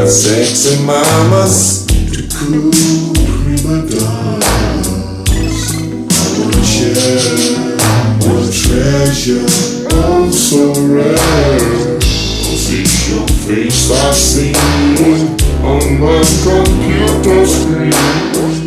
got sexy mamas to cool prima donnas. I wanna share what treasure oh so rare. Cause it's your face I see on my computer screen.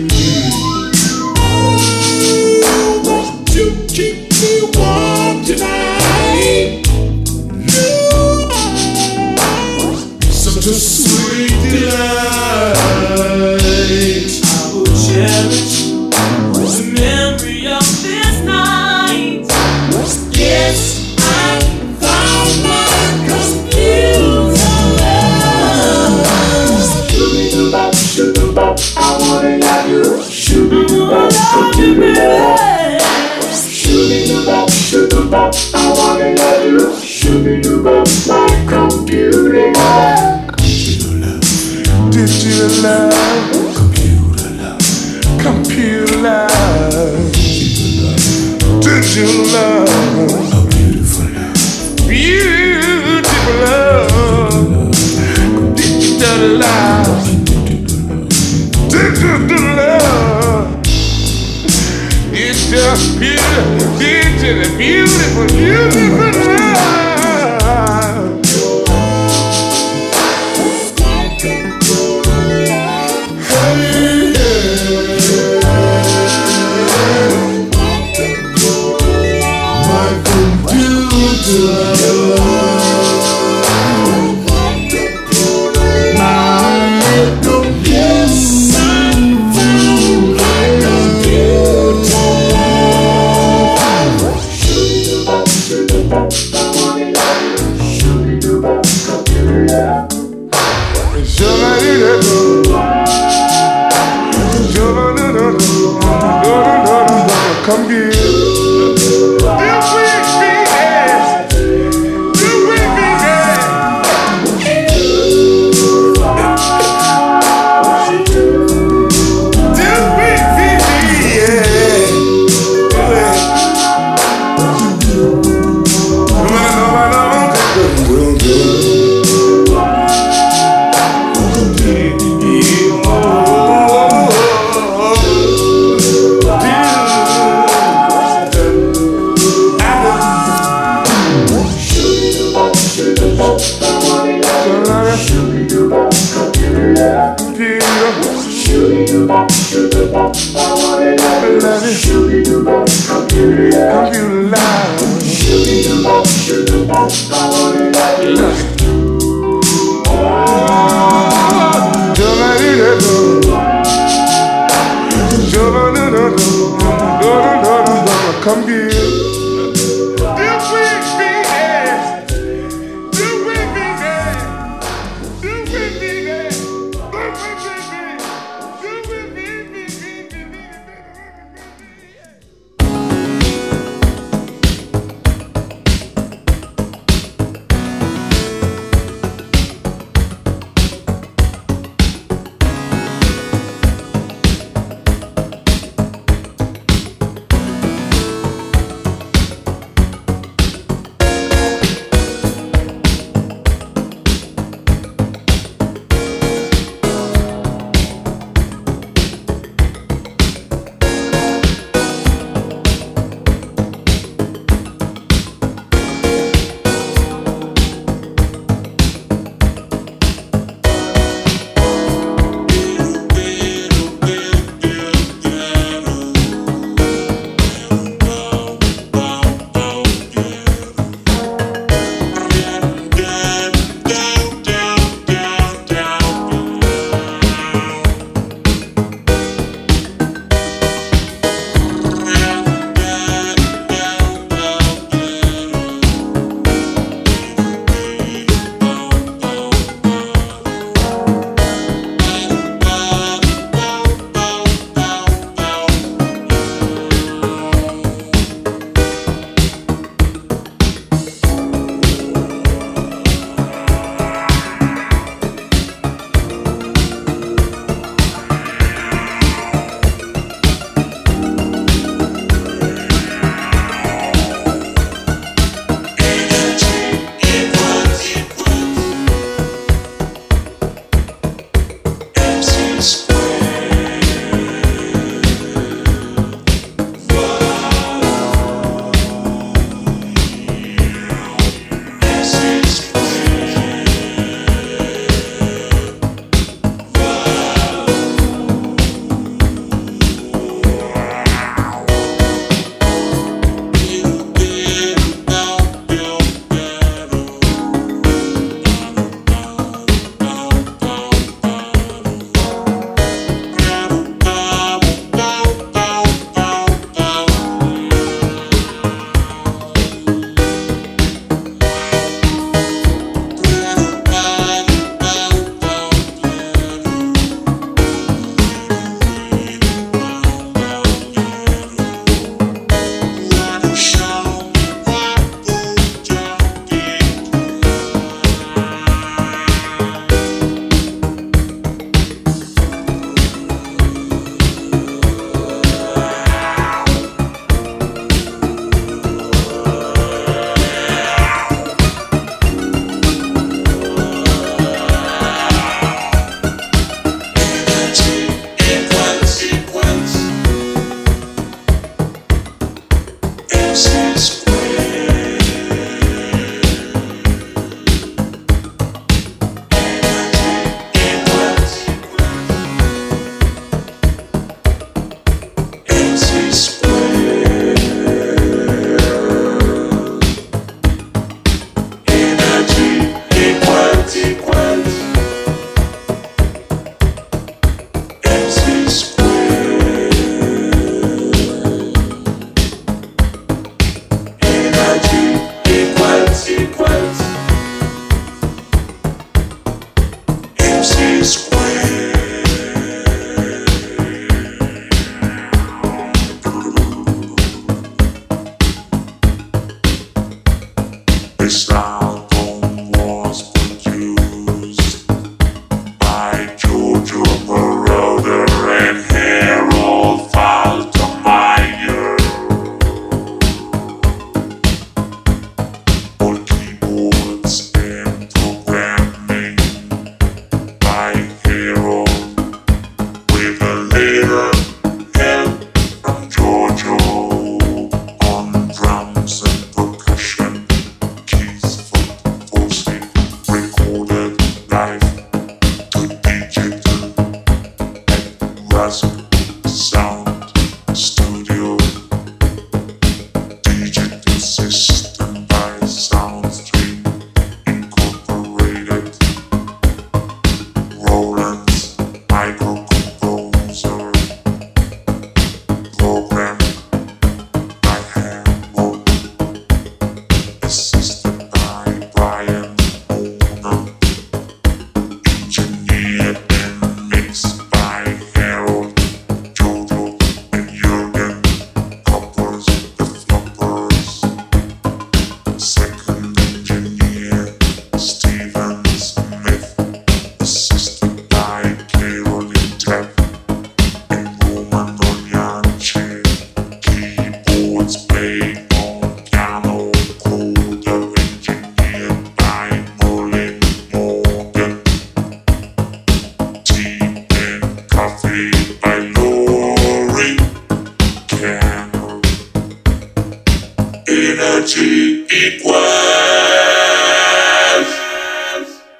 energy equals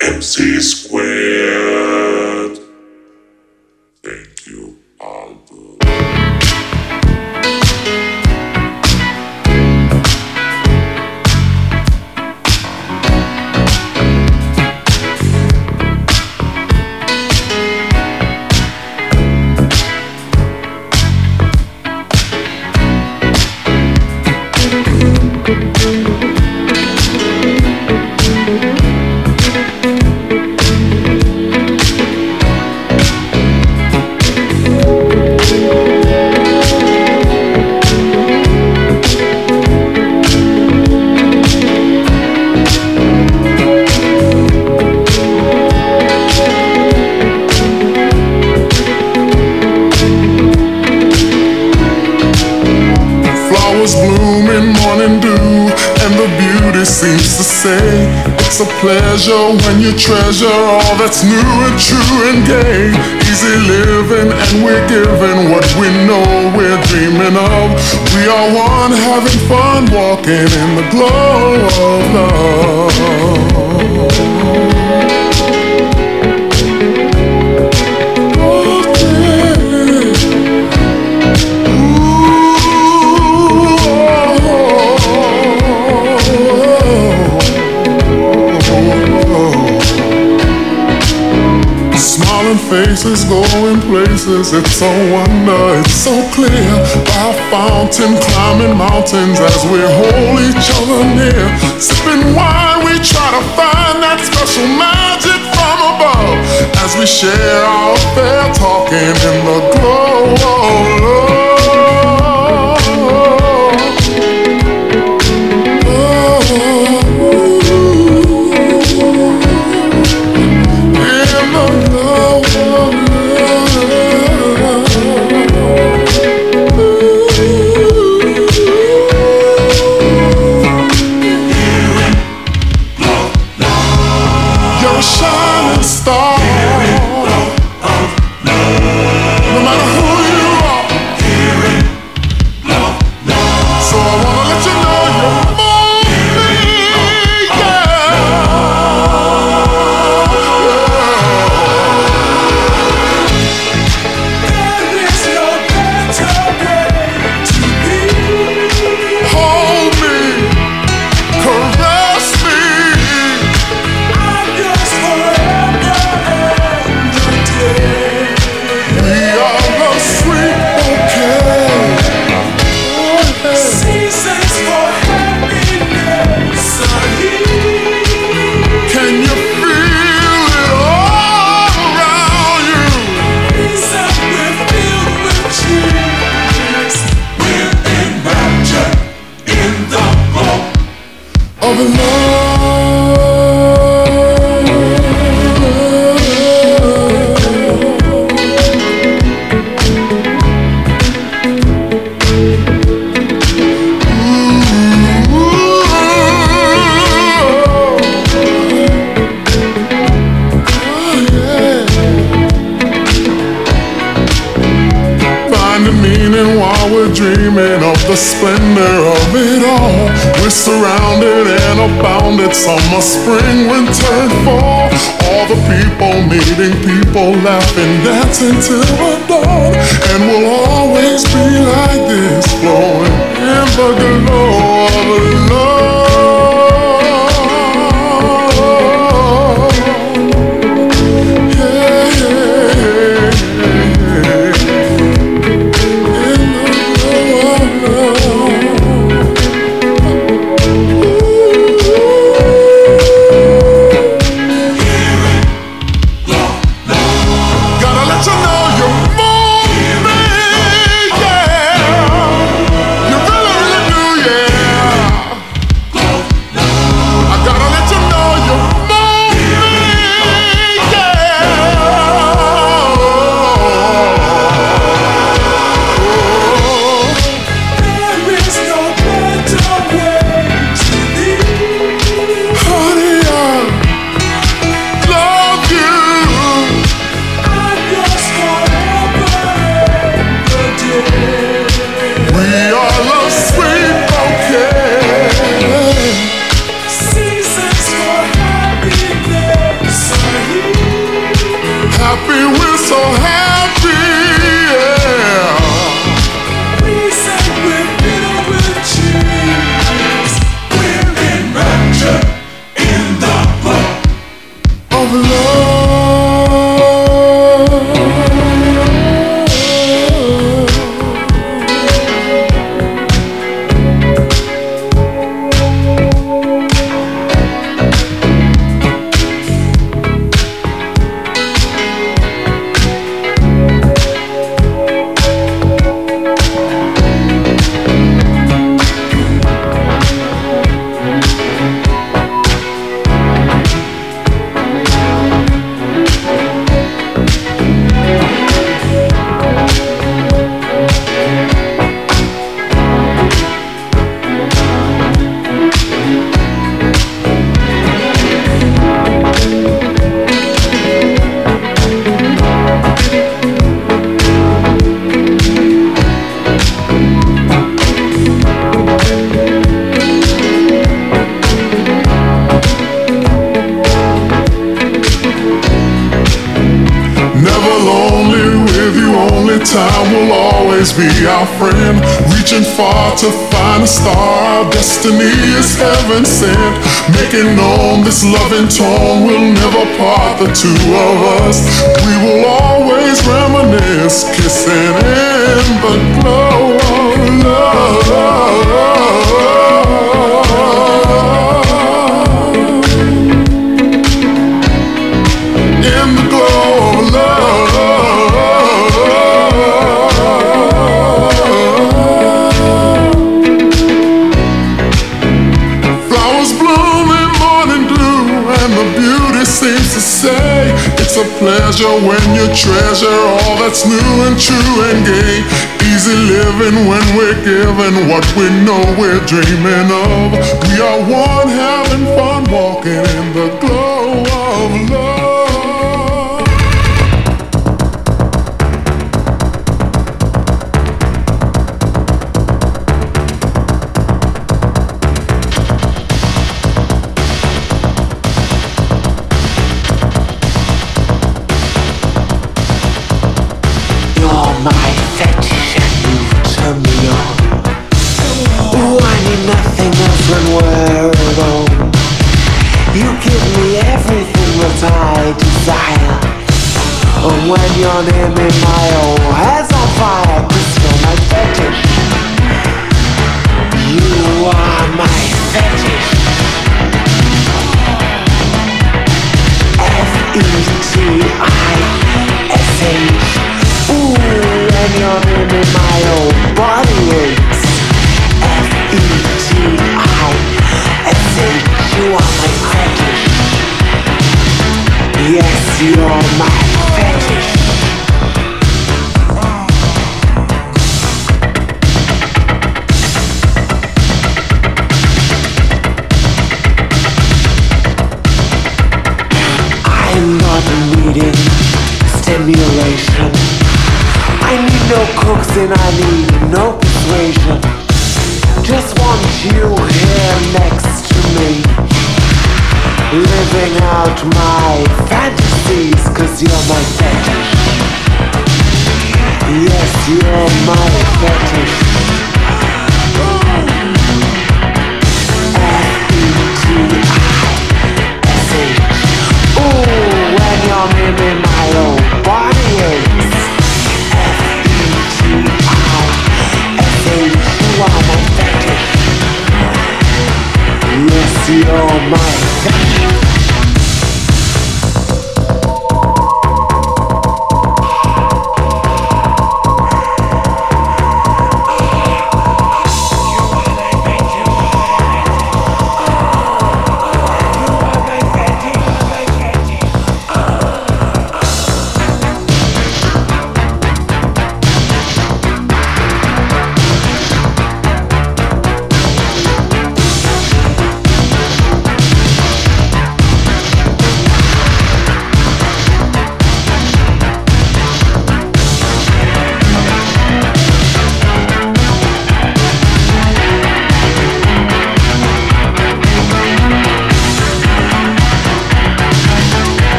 MC squared. Pleasure when you treasure all that's new and true and gay. Easy living, and we're giving what we know we're dreaming of. We are one having fun, walking in the glow of love. Faces going places. It's so wonder, it's so clear. By fountain, climbing mountains as we hold each other near. Sipping wine, we try to find that special magic from above. As we share our affair, talking in the glow of love. treasure when you treasure all that's new and true and gay. Easy living when we're given what we know we're dreaming of. We are one having fun walking in the glow. You're my fetish. Yes, you're my fetish.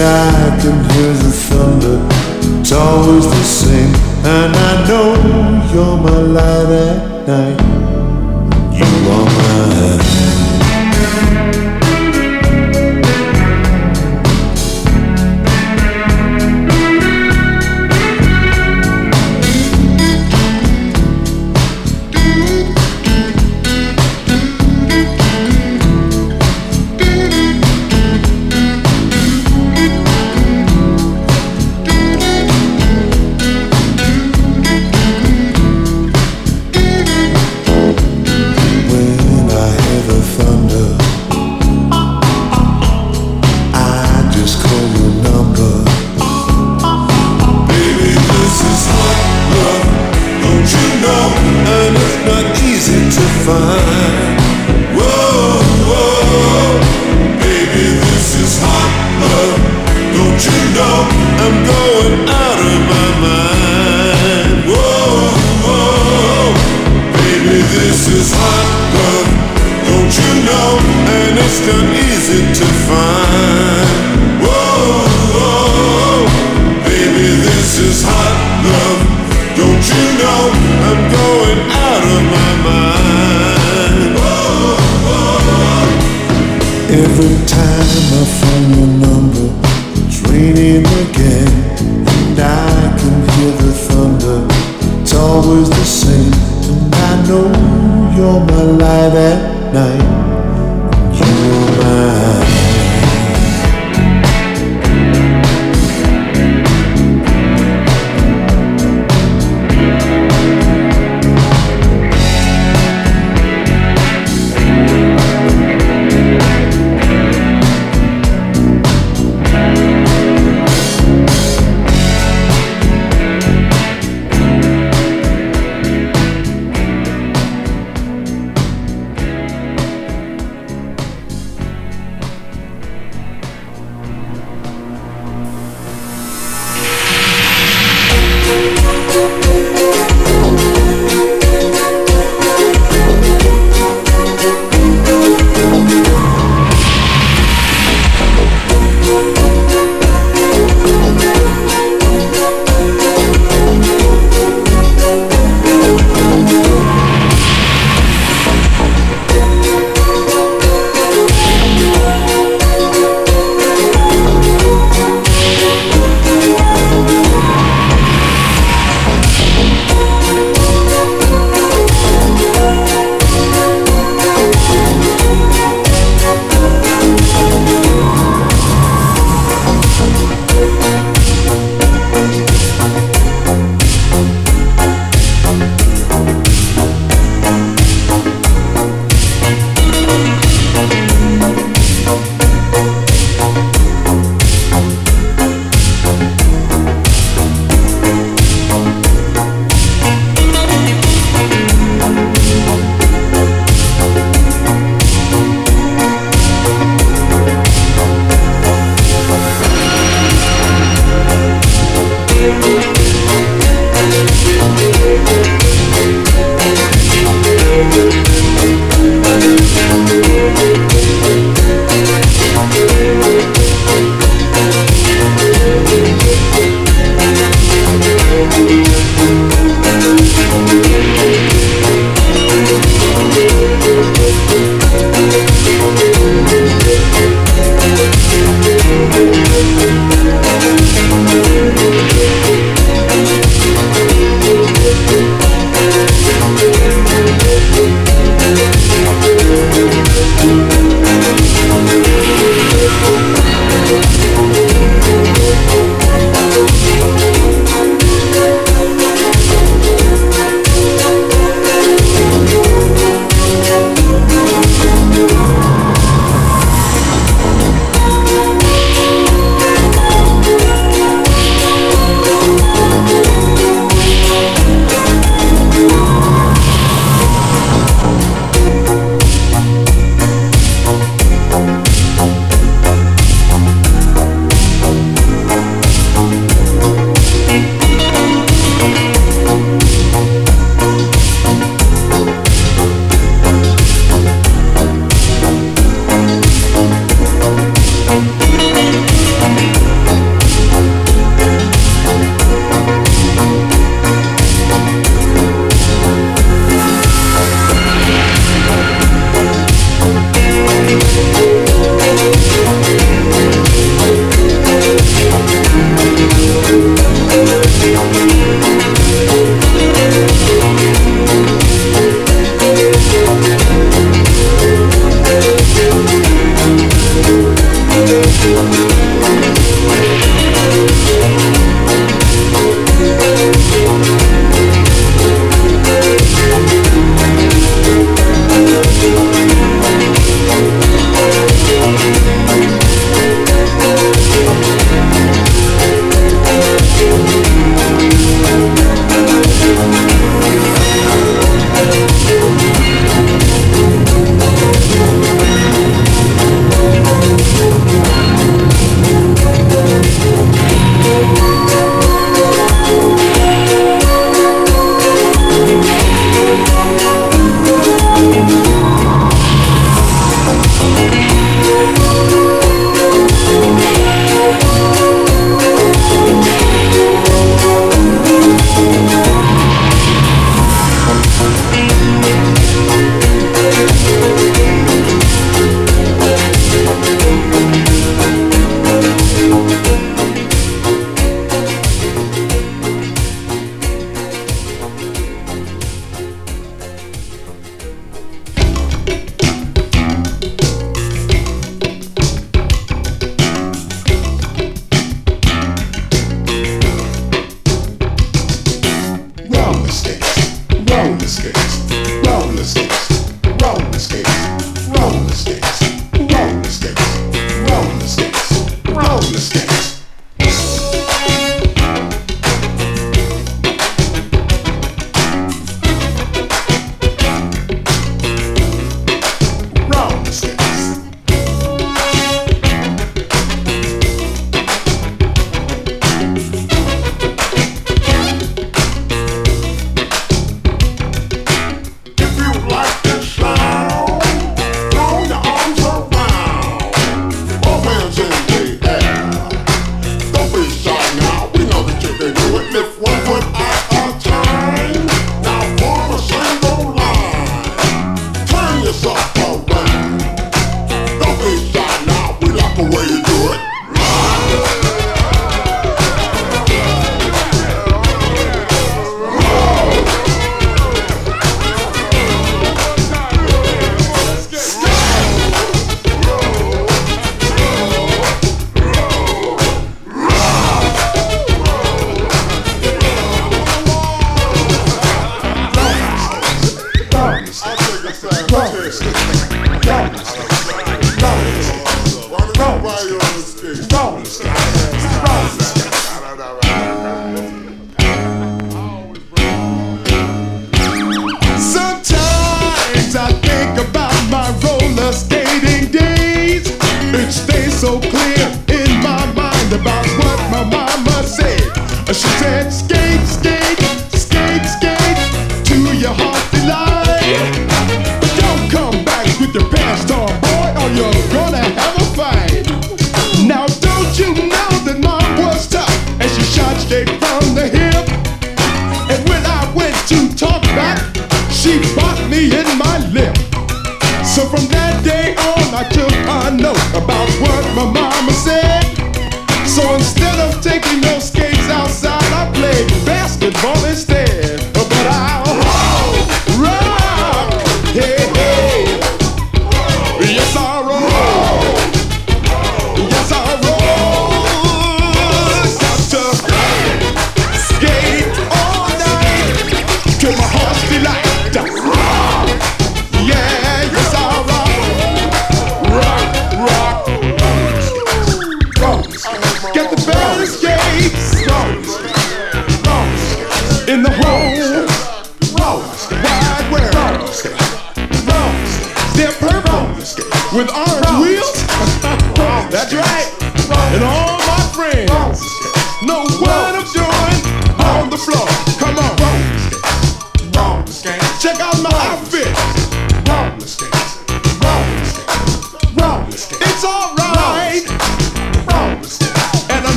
and I can hear the thunder. It's always the same, and I know you're my light at night. You are my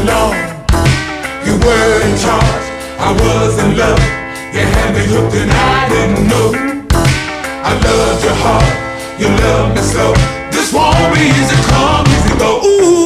You were in charge, I was in love. You had me hooked and I didn't know. I loved your heart, you loved me so. This won't be easy, come easy, go. Ooh.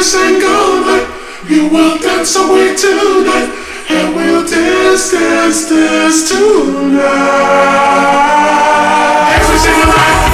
every single night. You will dance away tonight, and we'll dance, dance, dance tonight. Every single night.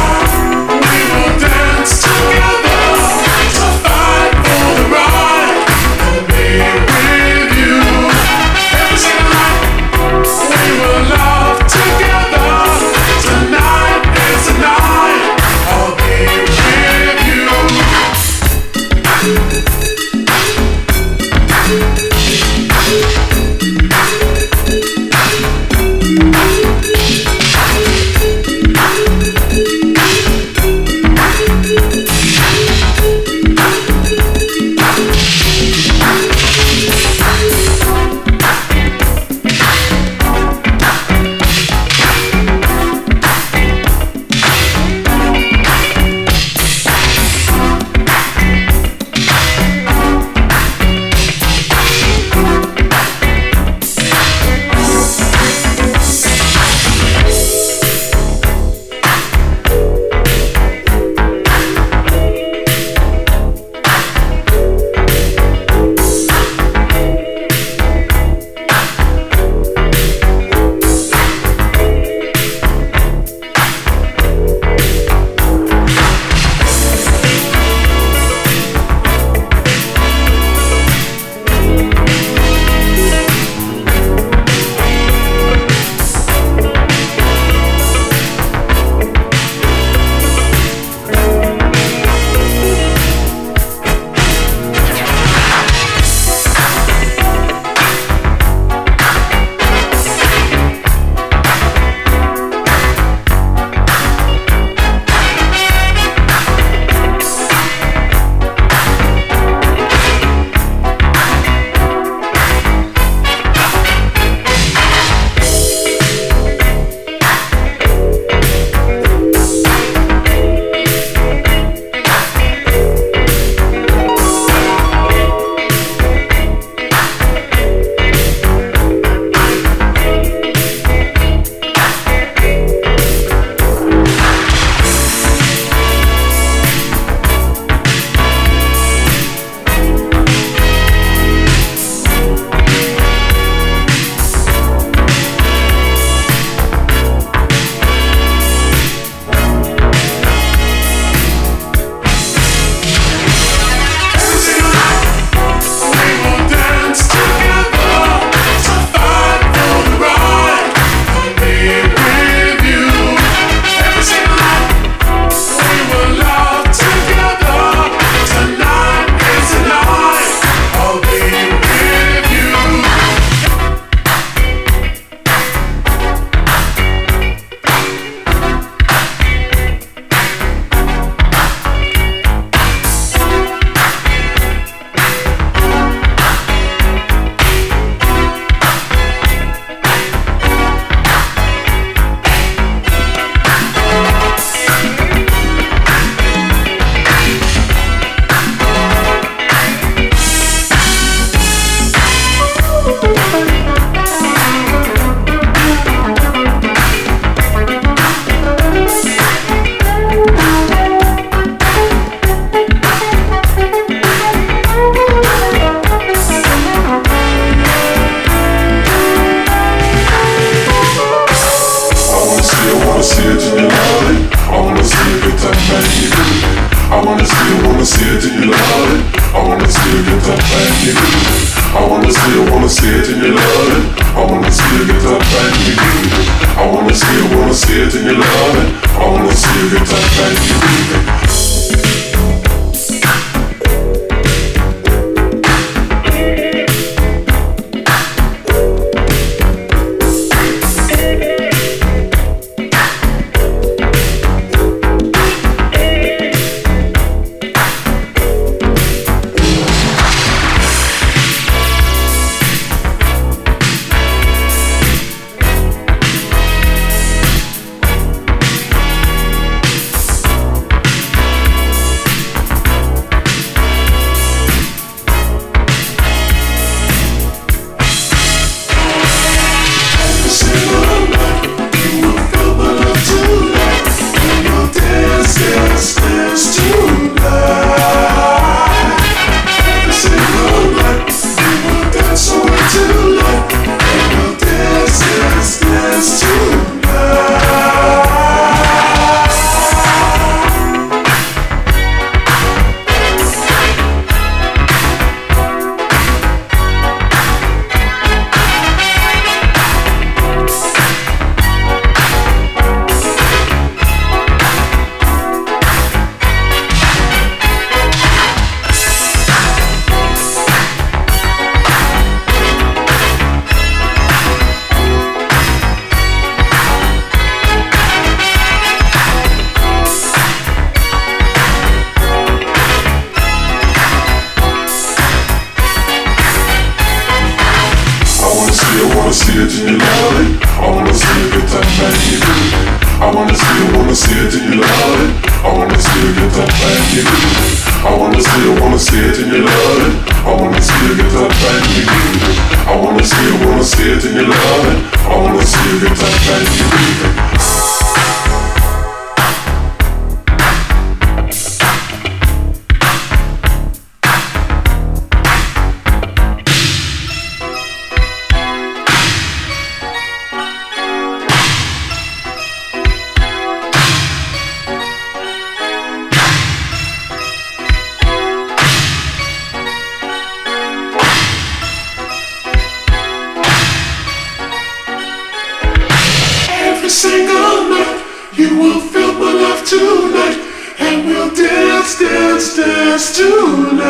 single night. You will feel my love tonight. And we'll dance, dance, dance tonight.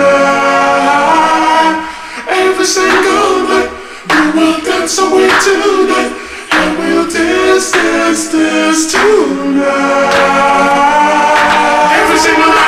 Every single night. You will dance away tonight. And we'll dance, dance, dance tonight. Every single night.